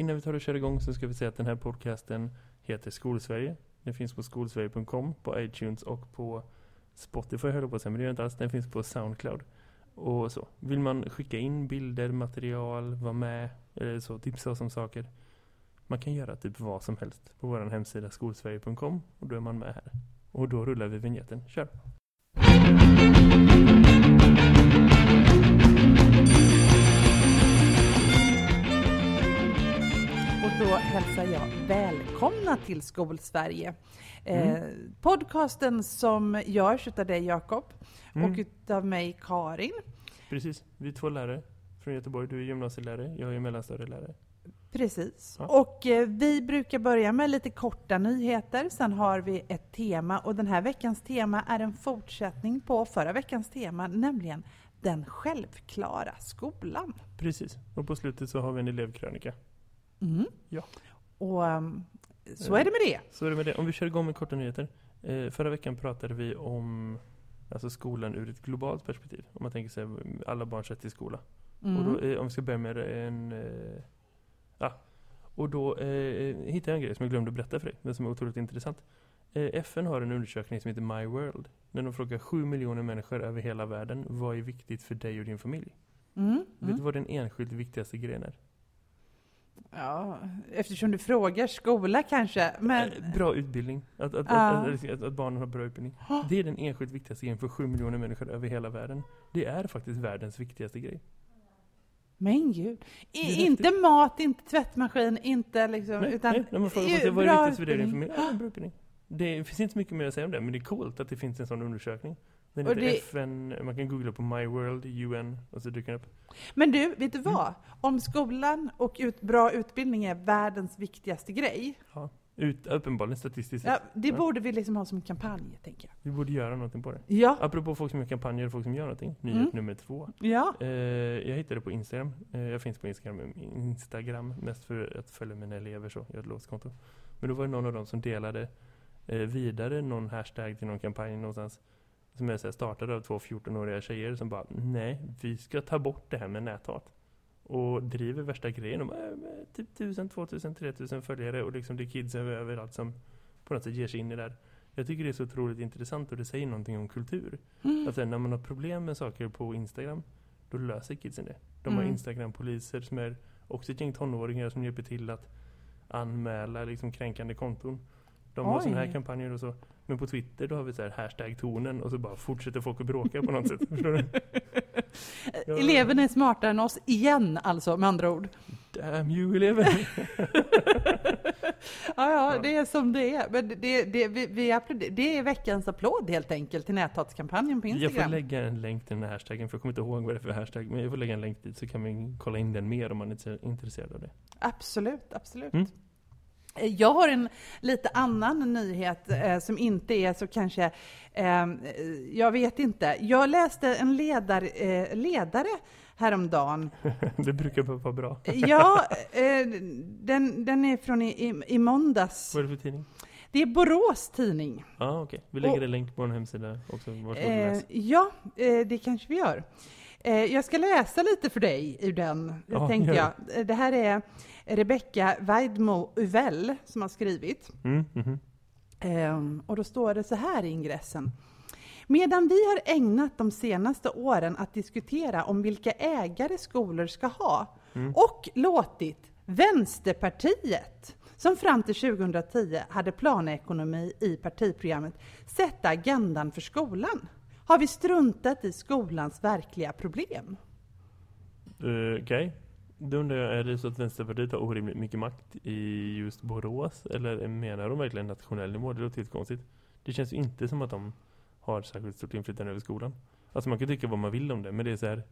innan vi tar och kör igång så ska vi säga att den här podcasten heter Skolsverige. Den finns på skolsverige.com, på iTunes och på Spotify höll jag på att säga, men det gör inte alls. Den finns på Soundcloud. Och så. Vill man skicka in bilder, material, vara med, eller så, tipsa oss om saker. Man kan göra typ vad som helst på vår hemsida skolsverige.com och då är man med här. Och då rullar vi vignetten. Kör! Då hälsar jag välkomna till Skolsverige. Eh, Mm. podcasten som görs utav dig Jakob Mm. och utav mig Karin. Precis, vi är två lärare från Göteborg. Du är gymnasielärare, jag är mellanstadielärare. Precis. Ja. Och eh, vi brukar börja med lite korta nyheter, sen har vi ett tema och den här veckans tema är en fortsättning på förra veckans tema, nämligen den självklara skolan. Precis, och på slutet så har vi en elevkrönika. Mm. Ja. Och um, så är det med det. Så är det med det. Om vi kör igång med korta nyheter. Eh, förra veckan pratade vi om alltså skolan ur ett globalt perspektiv. Om man tänker sig alla barns rätt till skola. Mm. Och då, eh, om vi ska börja med en... Eh, ja. Och då eh, hittade jag en grej som jag glömde berätta för dig. Den som är otroligt intressant. Eh, FN har en undersökning som heter My World. När de frågar 7 miljoner människor över hela världen. Vad är viktigt för dig och din familj? Mm. Vet du Mm. vad den enskilt viktigaste grejen är? Ja, eftersom du frågar skola kanske. Men, Eh, Bra utbildning. Att, att, Ja. att, att, barnen har bra utbildning. Det är den enskilt viktigaste grejen för 7 miljoner människor över hela världen. Det är faktiskt världens viktigaste grej. men gud. I, inte mat, inte tvättmaskin, inte liksom, Nej, utan nej, när man frågar sig, vad är viktigast för dig? Ja, bra utbildning. Det finns inte så mycket mer att säga om det, men det är coolt att det finns en sån undersökning. Den heter det- FN, man kan googla på My World, UN, och så dyker den upp. Men du, vet du Mm. vad? Om skolan och ut, bra utbildning är världens viktigaste grej, Ut, uppenbarligen statistiskt ja, det Ja. borde vi liksom ha som kampanj, tänker jag. Vi borde göra någonting på det. Ja, Apropå folk som gör kampanjer och folk som gör någonting. Nyhet Mm. nummer två. ja. Eh, jag hittade på Instagram. Eh, jag finns på Instagram, Instagram mest för att följa mina elever så. Jag har ett låst konto. Men då var det någon av dem som delade eh, vidare någon hashtag till någon kampanj någonstans. Som är så här, startad av två 14-åriga tjejer som bara nej, vi ska ta bort det här med näthat. Och driver värsta grejen. Eh, med typ 1000, 2000, 3000 följare och liksom det är kids över- överallt som på något sätt ger sig in i det där. Jag tycker det är så otroligt intressant och det säger någonting om kultur. Mm. Att när man har problem med saker på Instagram, då löser kidsen det. De har Mm. Instagram-poliser som är också ett gäng tonåringar som hjälper till att anmäla liksom kränkande konton. De har sådana här kampanjer och så. Men på Twitter då har vi så här hashtag tonen och så bara fortsätter folk att bråka på något sätt. Förstår du? Ja. Eleverna är smartare än oss igen, alltså, med andra ord. Damn you elever! Ja, ja, det är som det är. Men det, det, vi, vi applåder, det är veckans applåd helt enkelt till näthatskampanjen på Jag får Instagram. lägga en länk till den här hashtaggen för jag kommer inte ihåg vad det är för hashtag. Men jag får lägga en länk dit så kan vi kolla in den mer om man är intresserad av det. Absolut, absolut. Mm. Jag har en lite annan nyhet eh, som inte är så kanske, eh, jag vet inte. Jag läste en ledar, eh, ledare häromdagen. det brukar vara bra. Ja, eh, den, den är från i, i, i måndags. Vad är det för tidning? Det är Borås tidning. Ja, okej. Vi lägger Och- en länk på en hemsida också. Eh, ja, eh, det kanske vi gör. Jag ska läsa lite för dig ur den, Ja, tänkte jag. Det här är Rebecka Weidmo Uvell som har skrivit. Mm, mhm. Ehm, och då står det så här i ingressen. Medan vi har ägnat de senaste åren att diskutera om vilka ägare skolor ska ha Mm. och låtit Vänsterpartiet, som fram till 2010 hade planekonomi i partiprogrammet, sätta agendan för skolan, har vi struntat i skolans verkliga problem. Eh, Okej. Då undrar jag, är det så att Vänsterpartiet har orimligt mycket makt i just Borås? Eller menar de verkligen nationell nivå? Det låter helt konstigt. Det känns ju inte som att de har särskilt stort inflytande över skolan. Alltså man kan tycka vad man vill om det, men det är så här.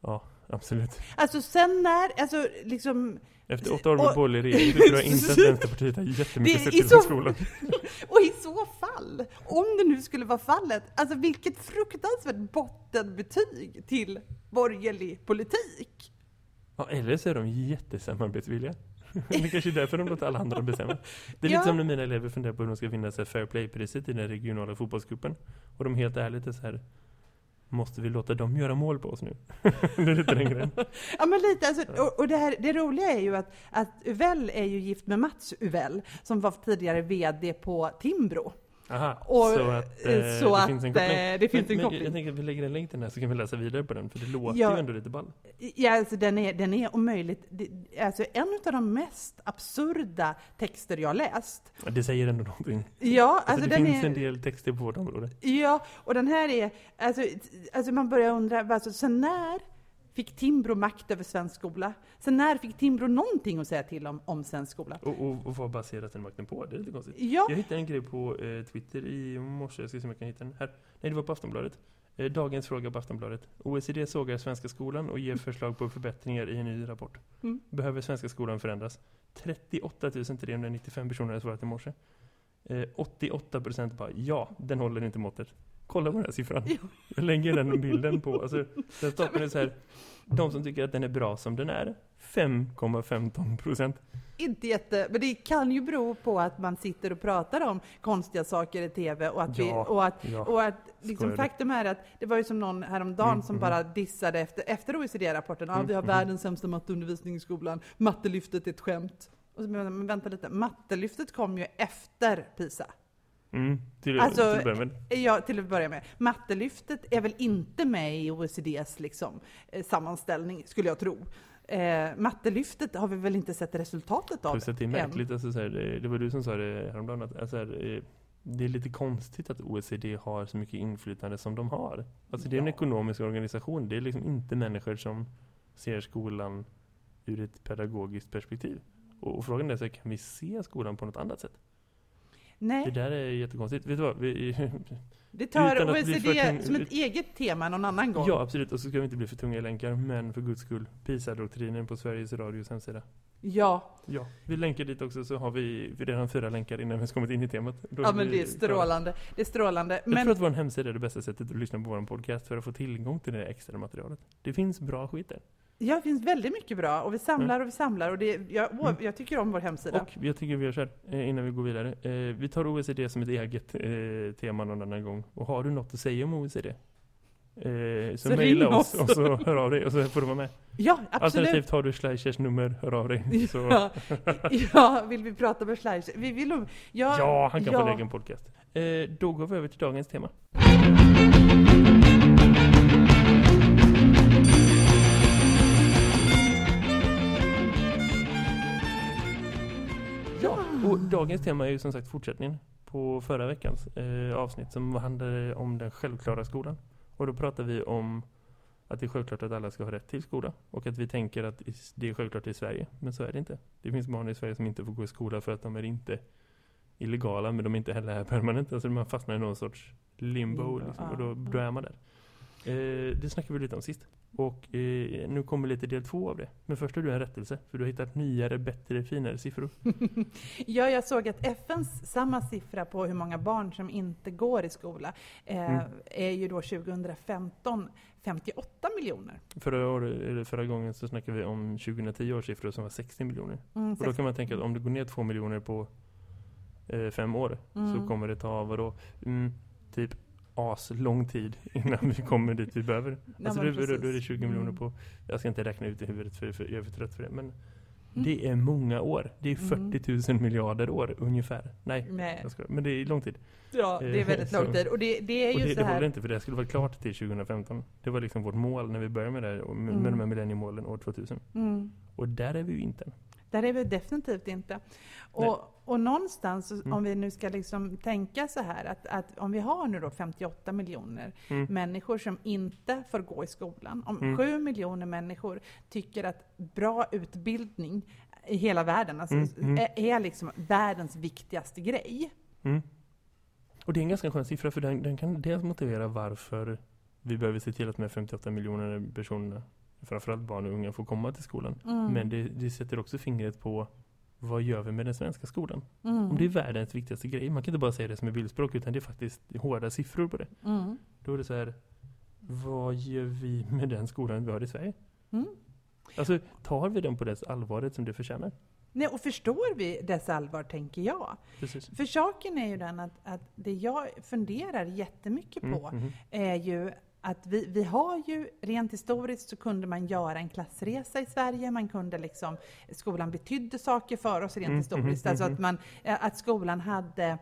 Ja, absolut. Alltså sen när, alltså liksom, Efter åtta år med Och- borgerlig regering tror jag inte att Vänsterpartiet har jättemycket Det- sett till så- skolan. Och i så fall, om det nu skulle vara fallet, alltså vilket fruktansvärt bottenbetyg till borgerlig politik. Ja, eller så är de jättesamarbetsvilliga. det kanske är därför de låter alla andra bestämma. Det är Ja. lite som när mina elever funderar på hur de ska vinna fair play-priset i den regionala fotbollscupen. Och de helt ärligt är så här... Måste vi låta dem göra mål på oss nu? det är lite den grejen. Ja men lite, alltså, och, och det, här, det roliga är ju att, att Uvell är ju gift med Mats Uvell, som var tidigare VD på Timbro. Aha, Och, så att, eh, så det att, finns en koppling. eh, det finns men, en men koppling. Jag tänker att vi lägger en länk till den här så kan vi läsa vidare på den, för det låter Ja. ju ändå lite ball. Ja, alltså den är, den är om möjligt, det, alltså en av de mest absurda texter jag läst. Ja, Det säger ändå någonting. Ja, Alltså, alltså det finns är... en del texter på vårt område. Ja, och den här är, alltså, alltså man börjar undra, alltså, så när fick Timbro makt över svensk skola? Så när fick Timbro någonting att säga till om, om svensk skola? Och, och, och vad baseras den makten på? Det är lite konstigt. Ja, Jag hittade en grej på eh, Twitter i morse, jag ska se om jag kan hitta den här. Nej, det var på Aftonbladet. Eh, dagens fråga på Aftonbladet. OECD sågar svenska skolan och ger förslag på förbättringar i en ny rapport. Mm. Behöver svenska skolan förändras? 38 395 personer har svarat i morse. Eh, 88% bara ja, den håller inte måttet. Kolla på den här siffran. Ja. Jag lägger den bilden på. Alltså, den stapeln är så här. De som tycker att den är bra som den är, 5,15%. inte jätte, men det kan ju bero på att man sitter och pratar om konstiga saker i TV och att, vi, Ja, och att Ja. Och att liksom, faktum är att det var ju som någon häromdagen Mm, som mhm. bara dissade efter, efter OECD-rapporten. Mm, vi har mhm. världens sämsta matteundervisning i skolan. Mattelyftet är ett skämt. Och så, men vänta lite, mattelyftet kom ju efter PISA. Mm, till, Alltså, till att börja med. Ja, till att börja med. Mattelyftet är väl inte med i OECDs liksom, eh, sammanställning, skulle jag tro. Eh, mattelyftet har vi väl inte sett resultatet av Plus att det är än. märkligt, alltså, så här, det, det var du som sa det häromdagen, att alltså, här, eh, det är lite konstigt att OECD har så mycket inflytande som de har. Alltså det är en Ja. ekonomisk organisation, det är liksom inte människor som ser skolan ur ett pedagogiskt perspektiv. Och, och frågan är så här, kan vi se skolan på något annat sätt? Det Nej, där är jättekonstigt. Vet du vad? Vi, det tar OECD som ett eget tema någon annan gång. ja, absolut. Och så ska vi inte bli för tunga i länkar, men för guds skull, PISA-doktrinen på Sveriges Radios hemsida. ja. Ja, vi länkar dit också så har vi redan fyra länkar innan vi har kommit in i temat. Då Ja men vi det är strålande. Det är strålande. Jag Men tror att vår hemsida är det bästa sättet att lyssna på vår podcast för att få tillgång till det extra materialet. Det finns bra skit där. Ja, det finns väldigt mycket bra och vi samlar och vi samlar och det, jag, åh, Mm. jag tycker om vår hemsida. Och jag tycker vi gör så här, eh, innan vi går vidare. Eh, vi tar OECD som ett eget eh, tema någon annan gång. Och har du något att säga om OECD? Eh, så, Så mejla oss oss. och så hör av dig och så får du vara med. Ja, absolut. Alternativt har du Schleichers nummer, hör av dig. Så, Ja, ja, vill vi prata med Schleicher? Vi vill, ja, ja, han kan ja. få en egen podcast. Eh, då går vi över till dagens tema. Dagens tema är ju som sagt fortsättningen på förra veckans eh, avsnitt som handlade om den självklara skolan. Och då pratar vi om att det är självklart att alla ska ha rätt till skola och att vi tänker att det är självklart i Sverige, men så är det inte. Det finns barn i Sverige som inte får gå i skola för att de är inte illegala, men de är inte heller här permanent. Alltså man fastnar i någon sorts limbo, liksom, och då, då är man där. Eh, det snackade vi lite om sist. Och eh, nu kommer lite del två av det. Men först har du en rättelse, för du har hittat nyare, bättre, finare siffror. Ja, jag såg att FNs samma siffra på hur många barn som inte går i skola eh, Mm. är ju då 2015 58 miljoner. Förra, eller förra gången så snackade vi om 2010 års siffror som var 60 miljoner. Mm, Och då kan man tänka att om det går ner 2 miljoner på eh, fem år så Mm. kommer det ta, vadå, mm, typ as lång tid innan vi kommer dit vi behöver. Ja, Alltså då, då, då är det precis. 20 miljoner Mm. på, jag ska inte räkna ut i huvudet för, för jag är för trött för det, men Mm. det är många år. Det är Mm. 40 000 miljarder år ungefär. Nej, Nej. skojar. men det är lång tid. Ja, det är Eh, väldigt lång tid. Och det, det är ju det, så det håller här... inte för det skulle vara klart till 2015. Det var liksom vårt mål när vi började med det här, med, Mm. de här millenniemålen år 2000. Mm. Och där är vi ju inte. Där är vi definitivt inte. Och, och någonstans, Mm. om vi nu ska liksom tänka så här, att, att om vi har nu då 58 miljoner Mm. människor som inte får gå i skolan, om Mm. 7 miljoner människor tycker att bra utbildning i hela världen alltså, Mm, mm. Är, är liksom världens viktigaste grej. Mm. Och det är en ganska skön siffra för den, den kan dels motivera varför vi behöver se till att de här 58 miljoner personerna, framförallt barn och unga, får komma till skolan. Mm. Men det, det sätter också fingret på vad gör vi med den svenska skolan? Mm. Om det är världens viktigaste grej, man kan inte bara säga det som är bildspråk utan det är faktiskt hårda siffror på det. Mm. Då är det så här, vad gör vi med den skolan vi har i Sverige? Mm. Alltså, tar vi den på det allvaret som det förtjänar? Nej, och förstår vi dess allvar, tänker jag. Precis. För saken är ju den att, att det jag funderar jättemycket Mm, på mhm. är ju att vi, vi har ju, rent historiskt så kunde man göra en klassresa i Sverige, man kunde liksom, skolan betydde saker för oss rent Mm, historiskt, mhm, alltså mhm. att, man, eh, att skolan hade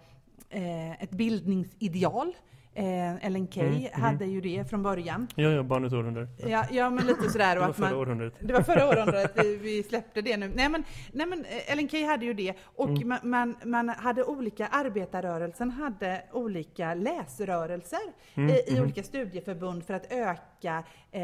eh, ett bildningsideal. Eh, Ellen Key Mm, mhm. hade ju det från början. Ja, ja, barnets århundrade. Ja, ja men lite sådär. Det var att förra man, århundradet. det var förra århundradet vi, vi släppte det nu. Nej men, nej men eh, Ellen Key hade ju det och Mm. man, man, man hade olika, arbetarrörelsen hade olika läsrörelser Mm, i, i mhm. olika studieförbund för att öka eh,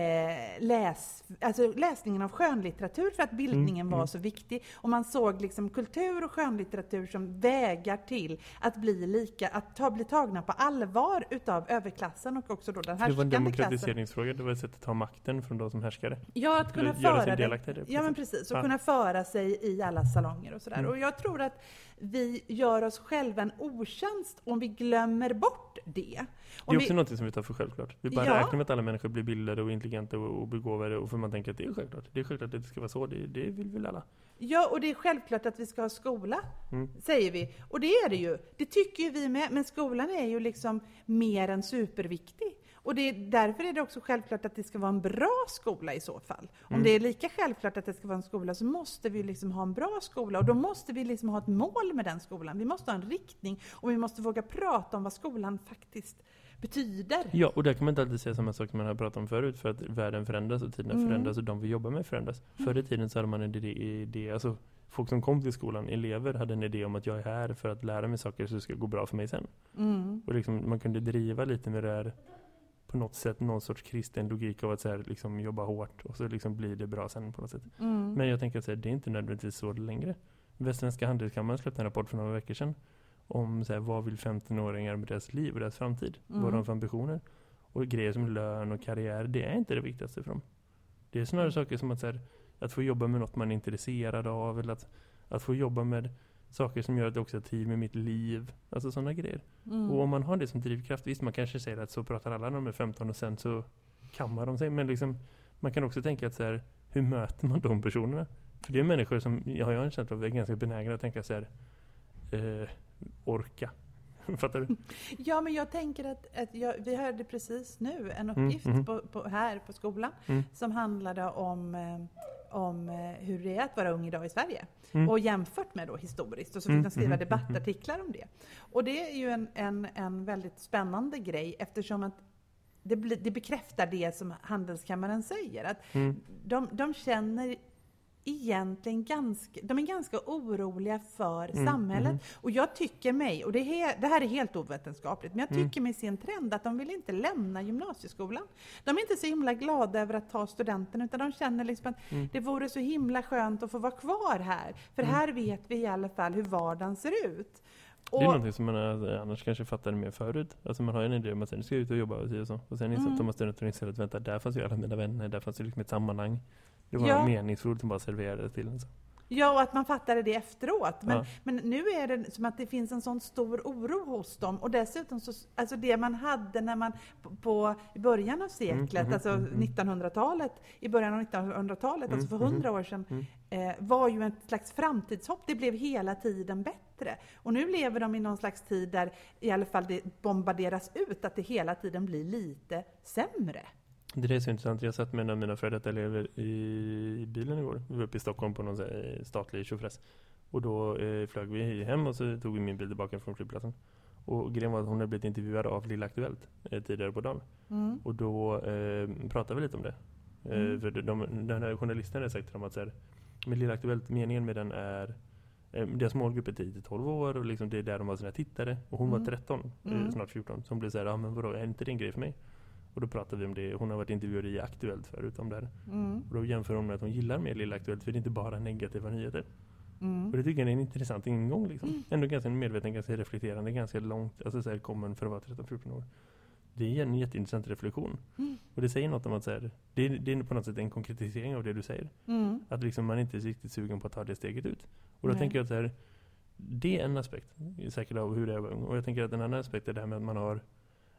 läs, alltså läsningen av skönlitteratur för att bildningen Mm, var mm. så viktig. Och man såg liksom kultur och skönlitteratur som vägar till att bli lika, att ta, bli tagna på allvar utav överklassen och också då den Det var en härskande klassen. demokratiseringsfråga. Det var ett sätt att ta makten från de som härskade. Ja, att kunna göra sig föra det. Ja, men precis. Och Ja. kunna föra sig i alla salonger och sådär. Mm. Och jag tror att vi gör oss själva en otjänst om vi glömmer bort det. Det är Om också vi, något som vi tar för självklart. Vi bara Ja. räknar med att alla människor blir bildade och intelligenta och, och begåvade och för man tänker att det är självklart. Det är självklart att det ska vara så. Det, det vill väl alla. Ja, och det är självklart att vi ska ha skola, Mm. säger vi. Och det är det ju. Det tycker ju vi med. Men skolan är ju liksom mer än superviktig. Och det är, därför är det också självklart att det ska vara en bra skola i så fall. Om Mm. det är lika självklart att det ska vara en skola så måste vi liksom ha en bra skola och då måste vi liksom ha ett mål med den skolan. Vi måste ha en riktning och vi måste våga prata om vad skolan faktiskt betyder. Ja, och där kan man inte alltid säga samma sak som man har pratat om förut för att världen förändras och tiden Mm. förändras och de vi jobbar med förändras. Förr i tiden så hade man en idé, alltså folk som kom till skolan, elever hade en idé om att jag är här för att lära mig saker så det ska gå bra för mig sen. Mm. Och liksom, man kunde driva lite med det här på något sätt, någon sorts kristen logik av att så här, liksom, jobba hårt och så liksom blir det bra sen på något sätt. Mm. Men jag tänker att här, det är inte nödvändigtvis så längre. Västsvenska handelskammaren släppte en rapport för några veckor sedan om så här, vad vill 15-åringar med deras liv och deras framtid? Vad har Mm. de för ambitioner? Och grejer som lön och karriär, det är inte det viktigaste för dem. Det är snarare Mm. saker som att, så här, att få jobba med något man är intresserad av eller att, att få jobba med saker som gör att det också är tid med mitt liv. Alltså sådana grejer. Mm. Och om man har det som drivkraft, visst man kanske säger att så pratar alla när de är 15 och sen så kammar de sig. Men liksom, man kan också tänka att så här, hur möter man de personerna? För det är människor som, jag har en känsla av, är ganska benägna att tänka så här, eh, orka. Fattar du? Ja, men jag tänker att, att jag, vi hörde precis nu en Mm, uppgift mhm. på, på, här på skolan Mm. som handlade om, eh, om eh, hur det är att vara ung idag i Sverige. Mm. Och jämfört med då historiskt. Och så fick Mm, de skriva mhm, debattartiklar om det. Och det är ju en, en, en väldigt spännande grej eftersom att det, blir, det bekräftar det som Handelskammaren säger. Att Mm. de, de känner egentligen ganska, de är ganska oroliga för Mm, samhället. mhm. Och jag tycker mig, och det, här, det här är helt ovetenskapligt, men jag Mm. tycker mig se en trend att de vill inte lämna gymnasieskolan. De är inte så himla glada över att ta studenten, utan de känner liksom att Mm. det vore så himla skönt att få vara kvar här. För Mm. här vet vi i alla fall hur vardagen ser ut. Det är Och, någonting som man eh, annars kanske fattade mer förut. Alltså man har ju en idé om att sen ska jag ut och jobba och, så och. Och sen inser Mm. att man studenter inser att vänta, där fanns ju alla mina vänner, där fanns ju liksom ett sammanhang. Det var Ja. meningsfullt som bara serverades till en. Så. ja, och att man fattade det efteråt. Men, Ja. men nu är det som att det finns en sån stor oro hos dem. Och dessutom så, alltså det man hade när man på, i början av seklet, mhm, alltså mhm. 1900-talet, i början av 1900-talet, alltså för Mm, mhm, hundra år sedan, mm. eh, var ju ett slags framtidshopp. Det blev hela tiden bättre. Och nu lever de i någon slags tid där i alla fall det bombarderas ut att det hela tiden blir lite sämre. Det är så intressant. Jag satt med en av mina före detta elever i bilen igår. Vi var uppe i Stockholm på någon här statlig tjofräs. Och då eh, flög vi hem och så tog vi min bil tillbaka från flygplatsen. Och grejen var att hon hade blivit intervjuad av Lilla Aktuellt eh, tidigare på dagen. Mm. Och då eh, pratade vi lite om det. Eh, Mm. För de, den här journalisten hade sagt till dem att så här, med Lilla Aktuellt, meningen med den är eh, deras målgrupp är 10-12 år och liksom det är där de har sina tittare. Och hon Mm. var 13, Mm. eh, snart 14. Så hon blev så här, ja men vadå, är inte det en grej för mig? Och då pratade vi om det. Hon har varit intervjuad i Aktuellt förut om det här. Mm. Och då jämför hon med att hon gillar mer Lilla Aktuellt för det är inte bara negativa nyheter. Mm. Och det tycker jag är en intressant ingång liksom. Ändå ganska medveten, ganska reflekterande, ganska långt, alltså så här kommer för att vara 13-14 år. Det är en jätteintressant reflektion. Mm. Och det säger något om att så här, det, är, det är på något sätt en konkretisering av det du säger. Mm. Att liksom man inte är riktigt sugen på att ta det steget ut. Och då Nej. tänker jag att så här, det är en aspekt, säkert av hur det är. Och jag tänker att en annan aspekt är det här med att man har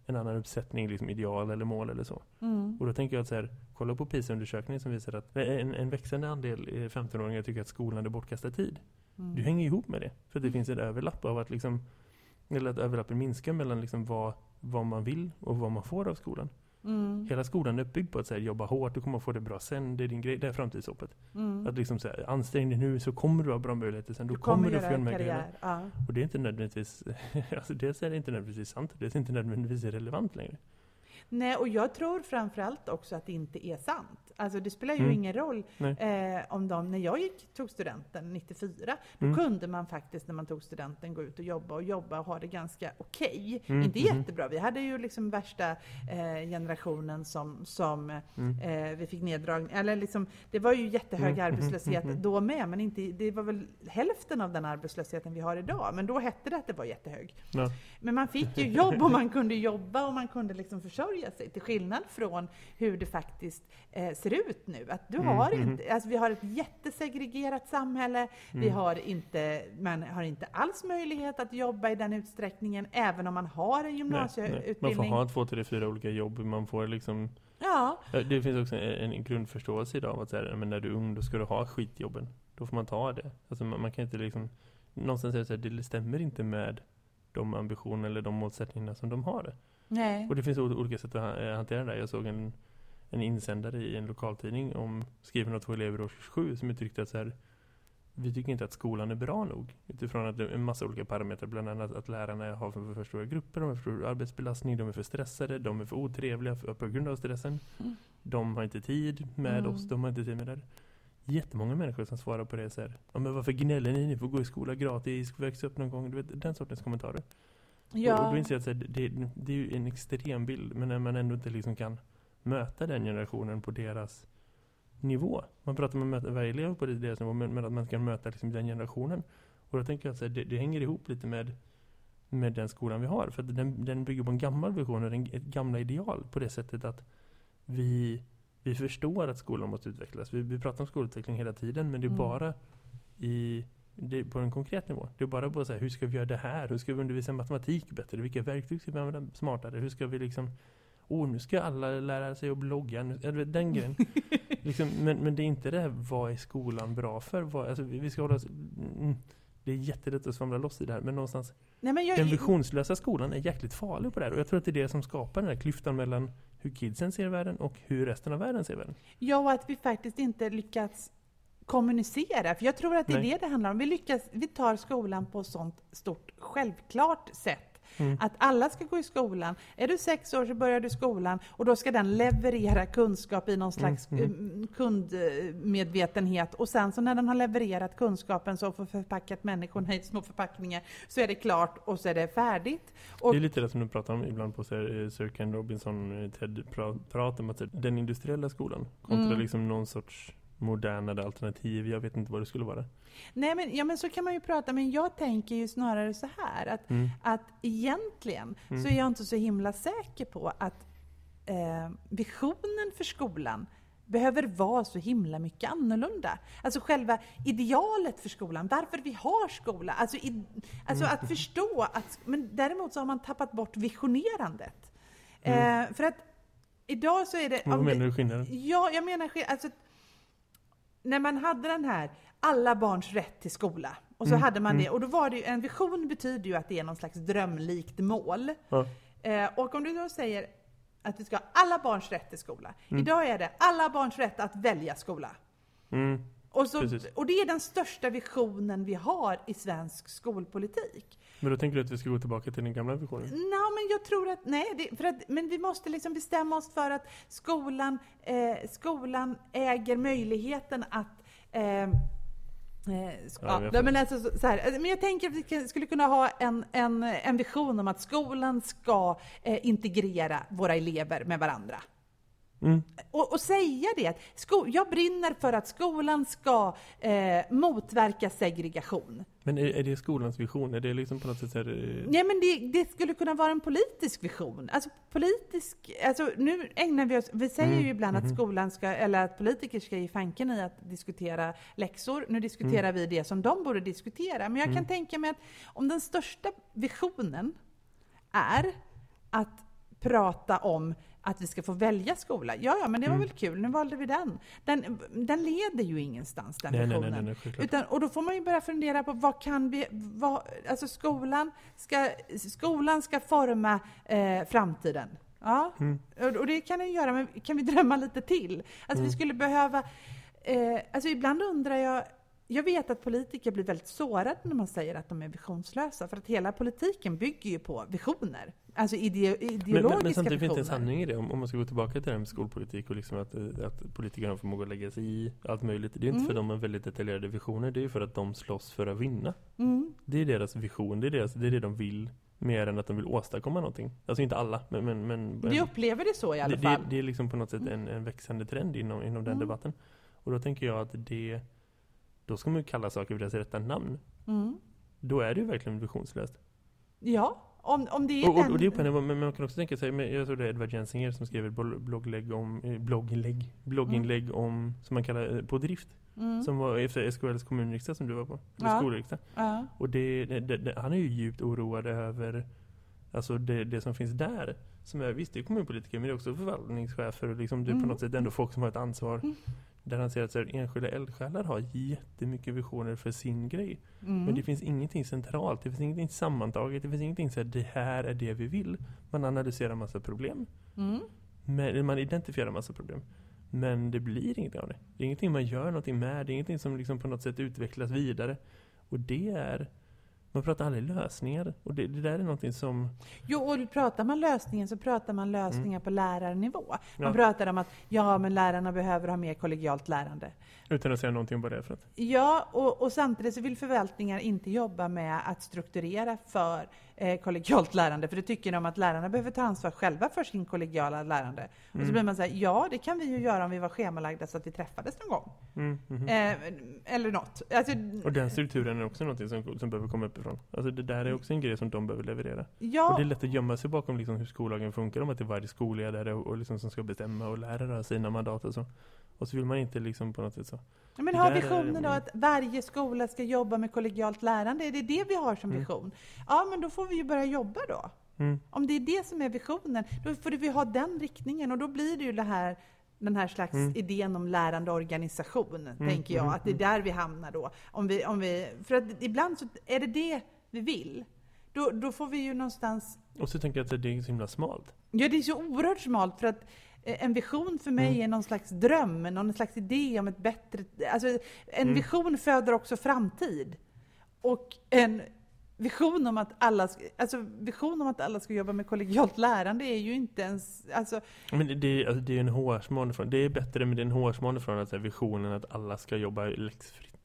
en annan uppsättning, liksom ideal eller mål eller så. Mm. Och då tänker jag att så här, kolla på PISA-undersökningen som visar att en, en växande andel eh, 15-åringar tycker att skolan är bortkastad tid. Mm. Det hänger ihop med det. För att det finns ett överlapp av att liksom, eller att överlappen minskar mellan liksom vad, vad man vill och vad man får av skolan. Mm. Hela skolan är uppbyggd på att säga jobba hårt, du kommer att få det bra sen, det är din grej, det är framtidshoppet. Mm. Att liksom säga, ansträng dig nu så kommer du ha bra möjligheter sen, Du då kommer kommer du få göra de här grejerna. Ja. Och det är inte nödvändigtvis, alltså dels är det inte nödvändigtvis sant, dels är det inte nödvändigtvis relevant längre. Nej, och jag tror framförallt också att det inte är sant. Alltså det spelar ju Mm. ingen roll eh, om de, när jag gick, tog studenten 94, då Mm. kunde man faktiskt när man tog studenten gå ut och jobba och jobba och ha det ganska okej. Mm, Inte mhm. jättebra, vi hade ju liksom värsta eh, generationen som, som Mm. eh, vi fick neddragning, eller liksom, det var ju jättehög Mm, mhm, arbetslöshet mhm. då med, men inte, det var väl hälften av den arbetslösheten vi har idag, men då hette det att det var jättehög. Ja. Men man fick ju jobb och man kunde jobba och man kunde liksom försörja sig. Till skillnad från hur det faktiskt eh, ser ut nu. Att du Mm, har mhm. inte, alltså vi har ett jättesegregerat samhälle. Vi Mm. har inte, man har inte alls möjlighet att jobba i den utsträckningen, även om man har en Nej, nej. gymnasieutbildning. Man får ha två, tre, fyra olika jobb, man får liksom Ja, Det finns också en, en grundförståelse idag av att här, men när du är ung då ska du ha skitjobben. Då får man ta det. Alltså man, man kan inte liksom, någonstans så här, det stämmer inte med de ambitioner eller de målsättningar som de har. Nej. Och det finns olika sätt att eh, hantera det. Jag såg en, en insändare i en lokaltidning om skriven av två elever i årskurs 7 som uttryckte att så här, vi tycker inte att skolan är bra nog. Utifrån att det är en massa olika parametrar, bland annat att lärarna har för, för stora grupper, de har för stor arbetsbelastning, de är för stressade, de är för otrevliga för, på grund av stressen. Mm. De har inte tid med Mm. oss, de har inte tid med det. Jättemånga människor som svarar på det så här, ja men varför gnäller ni? Ni får gå i skola gratis, växa upp någon gång. Du vet, den sortens kommentarer. Och, och Ja. då inser jag att det, det är ju en extrem bild, men när man ändå inte liksom kan möta den generationen på deras nivå. Man pratar om att möta varje elev på deras nivå, men, men att man kan möta liksom den generationen. Och då tänker jag att det, det hänger ihop lite med, med den skolan vi har. För den, den bygger på en gammal vision och en, ett gamla ideal på det sättet att vi, vi förstår att skolan måste utvecklas. Vi, vi pratar om skolutveckling hela tiden, men det är Mm. bara i det på en konkret nivå. Det är bara på så här, hur ska vi göra det här? Hur ska vi undervisa matematik bättre? Vilka verktyg ska vi använda smartare? Hur ska vi liksom Åh, nu ska alla lära sig att blogga. Nu, den grejen. liksom, men, men det är inte det här, vad är skolan bra för? Vad, alltså, vi vi ska hålla oss, mm, det är jättelätt att svamla loss i det här, men någonstans Nej, men jag, den visionslösa skolan är jäkligt farlig på det här. Och jag tror att det är det som skapar den här klyftan mellan hur kidsen ser världen och hur resten av världen ser världen. Ja, och att vi faktiskt inte lyckats kommunicera. För jag tror att det är Nej. det det handlar om. Vi, lyckas, vi tar skolan på ett sånt stort självklart sätt. Mm. Att alla ska gå i skolan. Är du sex år så börjar du skolan och då ska den leverera kunskap i någon slags Mm, mm. kundmedvetenhet. Och sen så när den har levererat kunskapen så får förpackat människorna i små förpackningar så är det klart och så är det färdigt. Och, Det är lite det som du pratar om ibland på här, eh, Sir Ken Robinson eh, TED-prat om att så här, den industriella skolan kontra Mm. liksom någon sorts modernare alternativ. Jag vet inte vad det skulle vara. nej men, ja, men så kan man ju prata, men jag tänker ju snarare så här att Mm. att egentligen Mm. så är jag inte så himla säker på att eh, visionen för skolan behöver vara så himla mycket annorlunda. Alltså själva idealet för skolan, varför vi har skola. Alltså, i, alltså Mm. att förstå att, men däremot så har man tappat bort visionerandet. Mm. Eh, för att idag så är det... Vad menar du skillnaden? Ja, jag menar sk- alltså, när man hade den här alla barns rätt till skola och så Mm, hade man mm. det och då var det ju, en vision betyder ju att det är någon slags drömlikt mål. Ja. Eh, och om du då säger att vi ska ha alla barns rätt till skola. Mm. Idag är det alla barns rätt att välja skola. Mm. Och, så, och det är den största visionen vi har i svensk skolpolitik. Men då tänker du att vi ska gå tillbaka till den gamla visionen? Nå, men jag tror att, nej, det, för att, men vi måste liksom bestämma oss för att skolan, eh, skolan äger möjligheten att eh, eh, sk- Ja, ja, men, alltså, så här, men jag tänker att vi skulle kunna ha en, en, en vision om att skolan ska eh, integrera våra elever med varandra. Mm. Och, och säga det, att jag brinner för att skolan ska eh, motverka segregation. Men är, är det skolans vision? Är det liksom på något sätt här, eh, Nej men det, det skulle kunna vara en politisk vision. Alltså politisk, alltså nu ägnar vi oss, vi säger Mm, ju ibland att mhm. skolan ska, eller att politiker ska ge fanken i att diskutera läxor. Nu diskuterar vi det som de borde diskutera. Men jag kan Mm. tänka mig att om den största visionen är att prata om att vi ska få välja skola. Ja, ja, men det var Mm. väl kul, nu valde vi den. Den, den leder ju ingenstans, den Nej, visionen. nej, nej, nej. Utan, och då får man ju börja fundera på vad kan vi, vad, alltså skolan ska, skolan ska forma eh, framtiden. Ja, Mm. och och det kan den göra, men kan vi drömma lite till? Alltså vi skulle behöva... Eh, alltså ibland undrar jag... Jag vet att politiker blir väldigt sårade när man säger att de är visionslösa, för att hela politiken bygger ju på visioner. Alltså ide, ideologiska Men, men, men samtidigt finns det en sanning i det. Om, om man ska gå tillbaka till det här med skolpolitik och liksom att, att politikerna har förmåga att lägga sig i allt möjligt. Det är inte Mm. för att de har väldigt detaljerade visioner. Det är för att de slåss för att vinna. Mm. Det är deras vision. Det är, deras, det är det de vill. Mer än att de vill åstadkomma någonting. Alltså inte alla, men... men, men Vi upplever det så i alla det, fall. det, det är liksom på något sätt en, en växande trend inom, inom den Mm. debatten. Och då tänker jag att det... Då ska man ju kalla saker vid deras rätta namn. Mm. Då är det ju verkligen visionslöst. Ja, om, om det är Och, den... och det är nivå, men man kan också tänka sig, jag tror det är Edvard Jensinger som skrev ett blogglägg om, eh, blogglägg, blogginlägg om, som man kallar eh, på drift. mm. Som var efter SKLs kommunriksdag som du var på. Eller Ja. skolriksdag. ja. Och det, det, det, han är ju djupt oroad över Alltså det, det som finns där som är, Visst det är kommunpolitiker men det är också förvaltningschefer och liksom det är Mm. på något sätt ändå folk som har ett ansvar Mm. Där han säger att här, enskilda eldsjälar har jättemycket visioner för sin grej. Mm. Men det finns ingenting centralt, det finns ingenting sammantaget Det finns ingenting så här, det här är det vi vill. Man analyserar massa problem. Mm. men, Man identifierar massa problem. Men det blir inget av det. Det är ingenting man gör någonting med Det är ingenting som liksom på något sätt utvecklas vidare. Och det är Man pratar aldrig lösningar Och det, det där är någonting som Jo, och pratar man lösningen så pratar man lösningar på lärarnivå. Man Mm. Ja. pratar om att ja, men lärarna behöver ha mer kollegialt lärande. Utan att säga någonting om vad det är för att Ja, och, och samtidigt så vill förvaltningar inte jobba med att strukturera för eh, kollegialt lärande, för det tycker de att lärarna behöver ta ansvar själva för sin kollegiala lärande. Och Mm. så blir man säga ja, det kan vi ju göra om vi var schemalagda så att vi träffades någon gång. mm, mhm. Eh, eller något. Alltså, Och den strukturen är också någonting som, som behöver komma uppifrån Alltså det där är också en grej som de behöver leverera Och ja, det är lätt att gömma sig bakom liksom hur skollagen funkar Om att det är varje skolledare och, och liksom som ska bestämma Och lärare har sina mandat och så Och så vill man inte liksom på något sätt så men har visionen då att varje skola ska jobba med kollegialt lärande? Är det det vi har som Mm. vision? Ja, men då får vi ju börja jobba då. mm. Om det är det som är visionen, då får vi ha den riktningen och då blir det ju det här, den här slags Mm. idén om lärande organisation, tänker jag, mm, att det är där vi hamnar då. Om vi, om vi, för att ibland så är det det vi vill. Då, då får vi ju någonstans... Och så tänker jag att det är så himla smalt Ja, det är så oerhört smalt för att en vision för mig Mm. är någon slags dröm, någon slags idé om ett bättre... Alltså, en Mm. vision föder också framtid. Och en vision om att alla, alltså vision om att alla ska jobba med kollegialt lärande är ju inte ens... Alltså, Men det, alltså, det är en hårsmån ifrån Det är bättre är en hårsmån ifrån att säga visionen att alla ska jobba läxfritt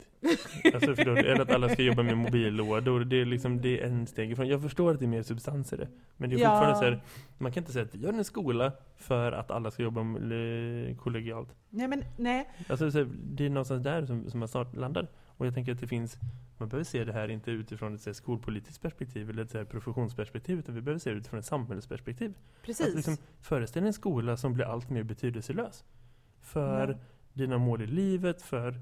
alltså för då, Eller att alla ska jobba med mobillådor Det är liksom det är en steg ifrån Jag förstår att det är mer substans i det Men det är Ja. fortfarande så här Man kan inte säga att vi gör en skola För att alla ska jobba med- kollegialt nej men nej. Alltså det är någonstans där som, som man snart landar Och jag tänker att det finns Man behöver se det här inte utifrån ett så här, skolpolitiskt perspektiv Eller ett så här, professionsperspektiv Utan vi behöver se det utifrån ett samhällsperspektiv Precis. att liksom föreställa en skola som blir allt mer betydelselös. För Mm. dina mål i livet, för,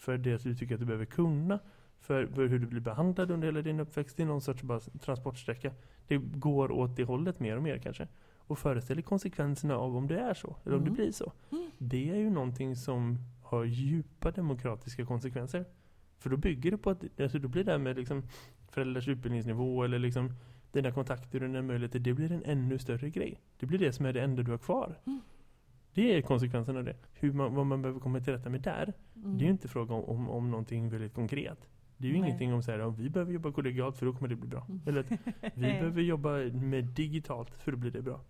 för det du tycker att du behöver kunna, för, för hur du blir behandlad under hela din uppväxt. i någon sorts bara transportsträcka. Det går åt det hållet mer och mer kanske. Och föreställ dig konsekvenserna av om det är så, eller om Mm. det blir så. Mm. Det är ju någonting som har djupa demokratiska konsekvenser. För då bygger det på att, alltså då blir det här med liksom föräldrars utbildningsnivå eller liksom dina kontakter och dina möjligheter, det blir en ännu större grej. Det blir det som är det enda du har kvar. Mm. Det är konsekvensen av det. Hur man, vad man behöver komma till rätta med där, Mm. det är ju inte fråga om, om, om någonting väldigt konkret. Det är ju Nej. ingenting om så här, om vi behöver jobba kollegialt för då kommer det bli bra. Mm. Eller att vi behöver jobba med digitalt för då blir det bra.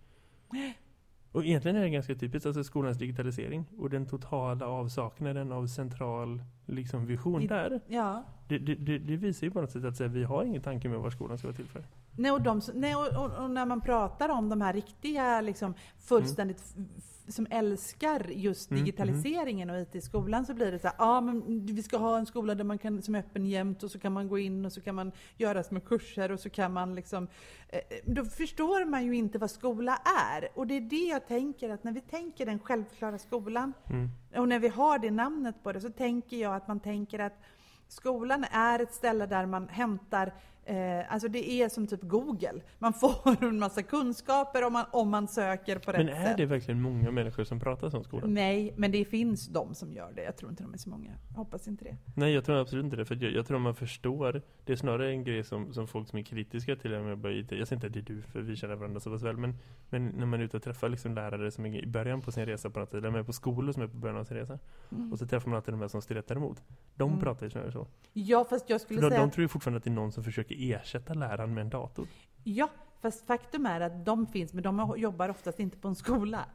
Och egentligen är det ganska typiskt, alltså skolans digitalisering och den totala avsaknaden av central liksom, vision I- där. Ja. Det, det, det, visar ju på något sätt att här, vi har ingen tanke med vad skolan ska vara till för. Nej, och, de, nej, och, och, när man pratar om de här riktiga, liksom, fullständigt f- som älskar just Mm, digitaliseringen och IT i skolan så blir det så här, ja men vi ska ha en skola där man kan, som är öppen jämt och så kan man gå in och så kan man göra små kurser och så kan man liksom, eh, då förstår man ju inte vad skola är. Och det är det jag tänker att när vi tänker den självklara skolan Mm. och när vi har det namnet på det så tänker jag att man tänker att skolan är ett ställe där man hämtar Eh, alltså det är som typ Google. Man får en massa kunskaper om man, om man söker på rätt Men sätt. är det verkligen många människor som pratar som skolan? Nej, men det finns de som gör det. Jag tror inte de är så många. Jag hoppas inte det. Nej, jag tror absolut inte det. För jag, jag tror man förstår. Det är snarare en grej som, som folk som är kritiska till börja IT. Jag säger inte att det är du, för vi känner varandra så pass väl. Men, men när man är ute och träffar liksom lärare som är i början på sin resa på något sätt. Eller på skolor som är på början av sin resa. Mm. Och så träffar man alltid de här som stretar emot. De Mm. pratar ju snarare så. Ja, fast jag skulle För de, säga... de tror ju fortfarande att det är någon som försöker ersätta läraren med en dator. Ja, fast faktum är att de finns, men de jobbar oftast inte på en skola.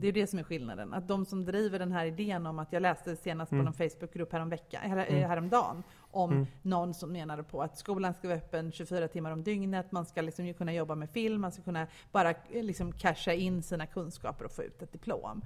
Det är det som är skillnaden. Att de som driver den här idén om att jag läste senast Mm. på någon Facebookgrupp häromveckan, här, Mm. häromdagen om Mm. någon som menade på att skolan ska vara öppen 24 timmar om dygnet, man ska liksom kunna jobba med film, man ska kunna bara eh, liksom casha in sina kunskaper och få ut ett diplom.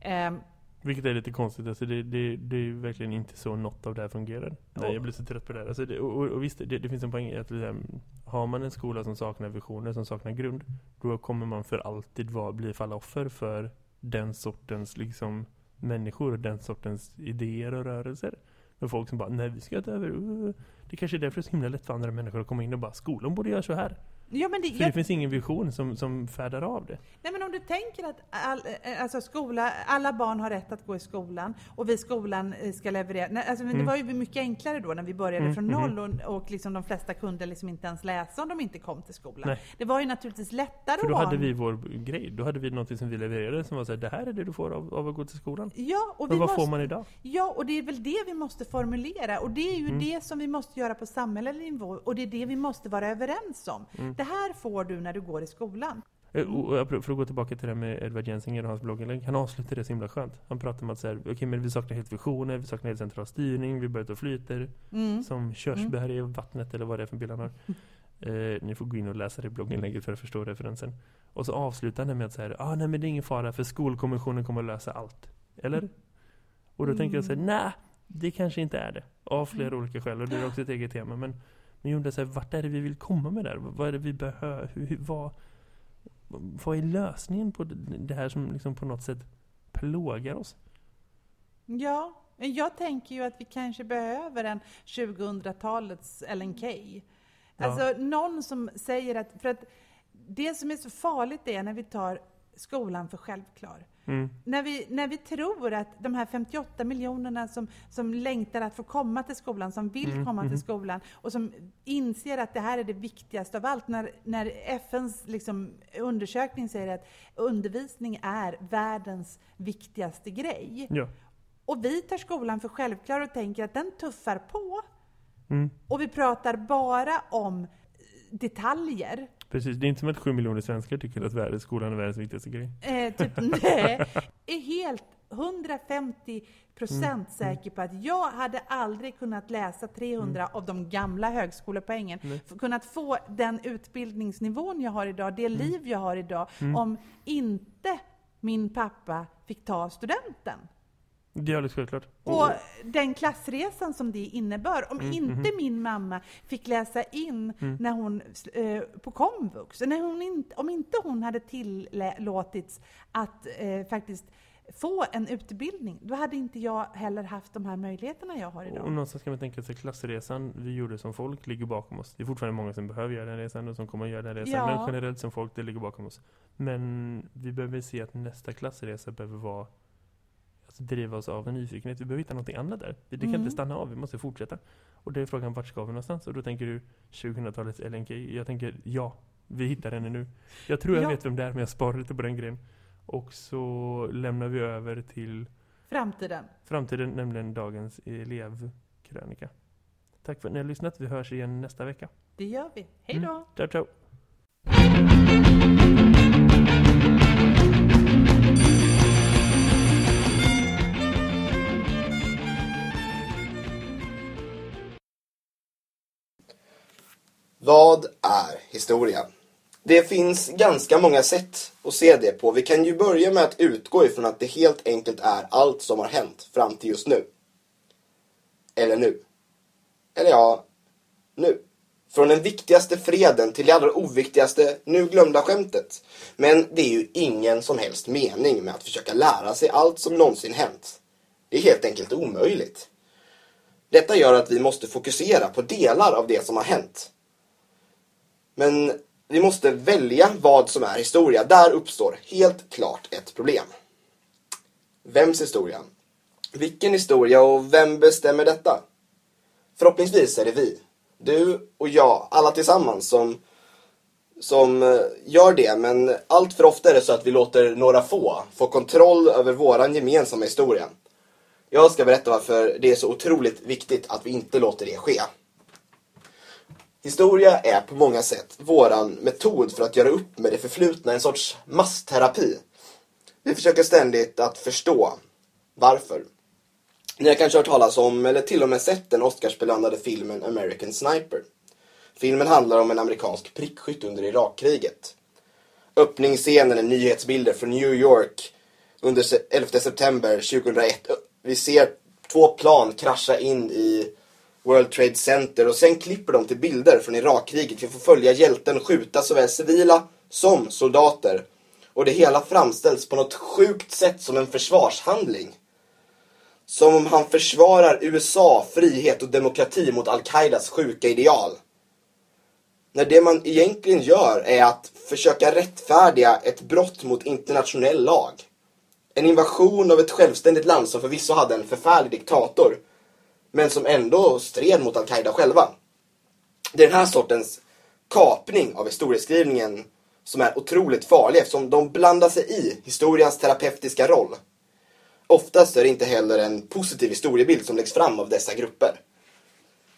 Ehm, Vilket är lite konstigt. Alltså det, det, det är verkligen inte så något av det här fungerar. Nej, jag blir så trött på det här. Alltså det, och, och, visst, det, det finns en poäng i att liksom, har man en skola som saknar visioner, som saknar grund, då kommer man för alltid vara, bli falla offer för den sortens liksom, människor och den sortens idéer och rörelser. Med folk som bara, nej vi ska ta över. Det kanske är därför det är så himla lätt för andra människor att komma in och bara, skolan borde göra så här. Ja, men det, För jag, det finns ingen vision som, som färdar av det. Nej men om du tänker att all, eh, alltså skola, alla barn har rätt att gå i skolan och vi skolan eh, ska leverera. Nej, alltså, Mm. Det var ju mycket enklare då när vi började Mm, från mhm. noll och, och liksom de flesta kunde liksom inte ens läsa om de inte kom till skolan. Nej. Det var ju naturligtvis lättare För då hade vi vår grej. Då hade vi något som vi levererade som var så här, det här är det du får av, av att gå till skolan. Ja, och Men vad måste, får man idag? ja, och det är väl det vi måste formulera. Och det är ju Mm. det som vi måste göra på samhällelig nivå. Och det är det vi måste vara överens om. Mm. Det här får du när du går i skolan. Eh, För att gå tillbaka till det med Edvard Jensinger och hans blogginlägg. Han avslutar det så himla skönt. Han pratar om att så här, okej men vi saknar helt visioner, vi saknar helt central styrning, vi börjar och flyter Mm. som körsbär i vattnet eller vad det är för bild han har. Eh, ni får gå in och läsa det blogginlägget för att förstå referensen. Och så avslutar han det med att säga, ah, nej men det är ingen fara för skolkommissionen kommer att lösa allt. Eller? Och då tänker jag så här, Mm. nej, det kanske inte är det. Av flera olika skäl och det är också ett eget tema. Men, men jag undrar så här, vart är det vi vill komma med det här? Vad är det vi behöver? Hur, vad, vad är lösningen på det här som liksom på något sätt plågar oss? Ja, men jag tänker ju att vi kanske behöver en 2000-talets Ellen Key. Ja. Alltså någon som säger att, för att det som är så farligt är när vi tar skolan för självklar. Mm. När vi, när vi tror att de här 58 miljonerna som, som längtar att få komma till skolan, som vill Mm, komma till skolan och som inser att det här är det viktigaste av allt. När, när FNs liksom, undersökning säger att undervisning är världens viktigaste grej. Ja. Och vi tar skolan för självklar och tänker att den tuffar på. Mm. Och vi pratar bara om detaljer. Precis, det är inte som att sju miljoner svenskar tycker att världens skolan är världens viktigaste grej. Eh, typ, nej, är helt 150 procent Mm, säker på att jag hade aldrig kunnat läsa 300 av de gamla högskolepoängen. Nej. Kunnat få den utbildningsnivån jag har idag, det liv jag har idag, Mm. om inte min pappa fick ta studenten. Det är alldeles självklart. Och den klassresan som det innebar, om Mm, inte mhm. min mamma fick läsa in Mm. när hon, eh, på komvux, när hon inte, om inte hon hade tillåtits att eh, faktiskt få en utbildning, då hade inte jag heller haft de här möjligheterna jag har Och idag. någonstans kan man tänka sig klassresan vi gjorde som folk ligger bakom oss. Det är fortfarande många som behöver göra den resan och som kommer att göra den resan. Ja. Men generellt som folk, det ligger bakom oss. Men vi behöver se att nästa klassresa behöver vara alltså driva oss av en nyfikenhet. Vi behöver hitta någonting annat där. Kan Mm. inte stanna av, vi måste fortsätta. Och det är frågan, vart ska vi någonstans? Och då tänker du 2000-talets LNK. Jag tänker, ja, vi hittar henne nu. Jag tror jag Ja. vet vem det är, men jag sparar lite på den grejen. Och så lämnar vi över till Framtiden. framtiden, nämligen dagens elevkrönika. Tack för att ni har lyssnat. Vi hörs igen nästa vecka. Det gör vi. Hej då! Mm. Ciao, ciao! Vad är historia? Det finns ganska många sätt att se det på. Vi kan ju börja med att utgå ifrån att det helt enkelt är allt som har hänt fram till just nu. Eller nu. Eller ja, nu. Från den viktigaste freden till det allra oviktigaste, nu glömda skämtet. Men det är ju ingen som helst mening med att försöka lära sig allt som någonsin hänt. Det är helt enkelt omöjligt. Detta gör att vi måste fokusera på delar av det som har hänt. Men vi måste välja vad som är historia. Där uppstår helt klart ett problem. Vems historia? Vilken historia och vem bestämmer detta? Förhoppningsvis är det vi. Du och jag, alla tillsammans som, som eh, gör det. Men allt för ofta är det så att vi låter några få få kontroll över våran gemensamma historia. Jag ska berätta varför det är så otroligt viktigt att vi inte låter det ske. Historia är på många sätt våran metod för att göra upp med det förflutna, en sorts massterapi. Vi försöker ständigt att förstå varför. Ni har kanske hört talas om, eller till och med sett den Oscarsbelönade filmen American Sniper. Filmen handlar om en amerikansk prickskytt under Irakkriget. Öppningsscenen är nyhetsbilder från New York under 11 september 2001. Vi ser två plan krascha in i World Trade Center och sen klipper de till bilder från Irakkriget. Vi får följa hjälten skjuta såväl civila som soldater. Och det hela framställs på något sjukt sätt som en försvarshandling. Som om han försvarar USA, frihet och demokrati mot Al-Qaidas sjuka ideal. När det man egentligen gör är att försöka rättfärdiga ett brott mot internationell lag. En invasion av ett självständigt land som förvisso hade en förfärlig diktator men som ändå stred mot Al-Qaida själva. Det är den här sortens kapning av historieskrivningen som är otroligt farlig eftersom de blandar sig i historiens terapeutiska roll. Oftast är det inte heller en positiv historiebild som läggs fram av dessa grupper.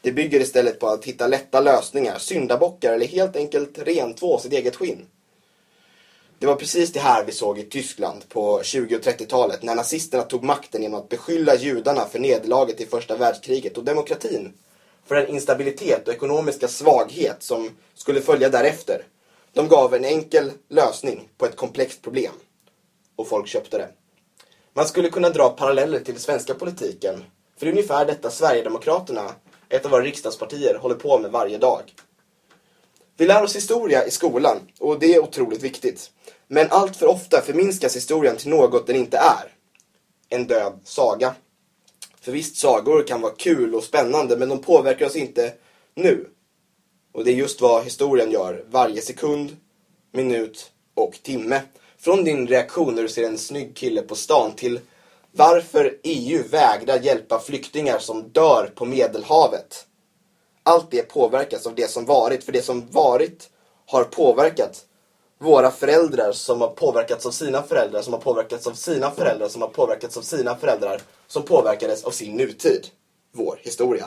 Det bygger istället på att hitta lätta lösningar, syndabockar eller helt enkelt rentvå sitt eget skinn. Det var precis det här vi såg i Tyskland på 20 och 30-talet när nazisterna tog makten genom att beskylla judarna för nederlaget i första världskriget och demokratin för den instabilitet och ekonomiska svaghet som skulle följa därefter. De gav en enkel lösning på ett komplext problem. Och folk köpte det. Man skulle kunna dra paralleller till den svenska politiken. För det är ungefär detta Sverigedemokraterna, ett av våra riksdagspartier, håller på med varje dag. Vi lär oss historia i skolan och det är otroligt viktigt. Men allt för ofta förminskas historien till något den inte är. En död saga. För visst, sagor kan vara kul och spännande men de påverkar oss inte nu. Och det är just vad historien gör varje sekund, minut och timme. Från din reaktion när du ser en snygg kille på stan till varför EU vägrar hjälpa flyktingar som dör på Medelhavet. Allt det påverkas av det som varit, för det som varit har påverkat våra föräldrar som har påverkats av sina föräldrar, som har påverkats av sina föräldrar, som har påverkats av sina föräldrar, som påverkades av sin nutid. Vår historia.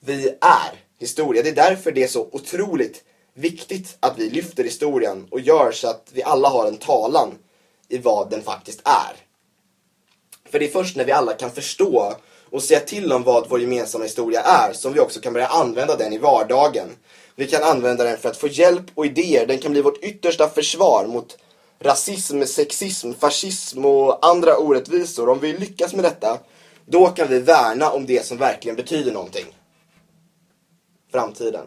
Vi är historia. Det är därför det är så otroligt viktigt att vi lyfter historien och gör så att vi alla har en talan i vad den faktiskt är. För det är först när vi alla kan förstå och säga till om vad vår gemensamma historia är som vi också kan börja använda den i vardagen. Vi kan använda den för att få hjälp och idéer. Den kan bli vårt yttersta försvar mot rasism, sexism, fascism och andra orättvisor. Om vi lyckas med detta, då kan vi värna om det som verkligen betyder någonting. Framtiden.